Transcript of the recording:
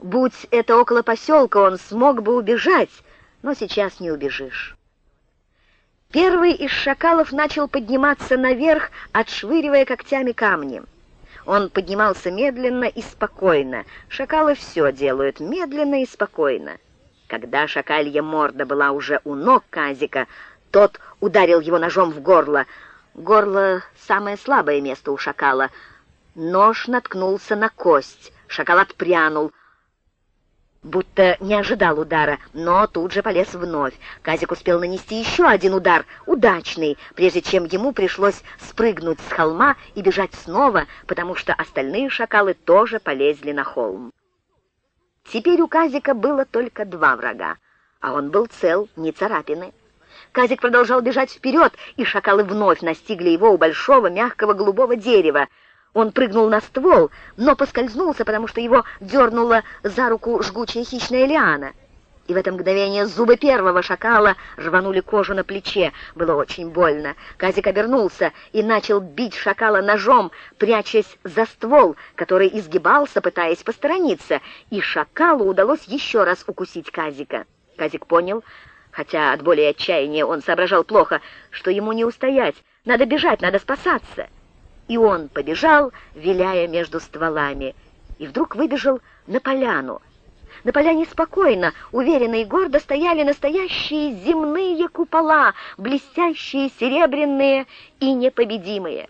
Будь это около поселка, он смог бы убежать, но сейчас не убежишь. Первый из шакалов начал подниматься наверх, отшвыривая когтями камни. Он поднимался медленно и спокойно. Шакалы все делают медленно и спокойно. Когда шакалья морда была уже у ног Казика, тот ударил его ножом в горло. Горло — самое слабое место у шакала. Нож наткнулся на кость. Шакал отпрянул — будто не ожидал удара, но тут же полез вновь. Казик успел нанести еще один удар, удачный, прежде чем ему пришлось спрыгнуть с холма и бежать снова, потому что остальные шакалы тоже полезли на холм. Теперь у Казика было только два врага, а он был цел, не царапины. Казик продолжал бежать вперед, и шакалы вновь настигли его у большого мягкого голубого дерева — он прыгнул на ствол, но поскользнулся, потому что его дернула за руку жгучая хищная лиана. И в это мгновение зубы первого шакала рванули кожу на плече. Было очень больно. Казик обернулся и начал бить шакала ножом, прячась за ствол, который изгибался, пытаясь посторониться. И шакалу удалось еще раз укусить Казика. Казик понял, хотя от боли и отчаяния он соображал плохо, что ему не устоять. Надо бежать, надо спасаться и он побежал, виляя между стволами, и вдруг выбежал на поляну. На поляне спокойно, уверенно и гордо стояли настоящие земные купола, блестящие, серебряные и непобедимые.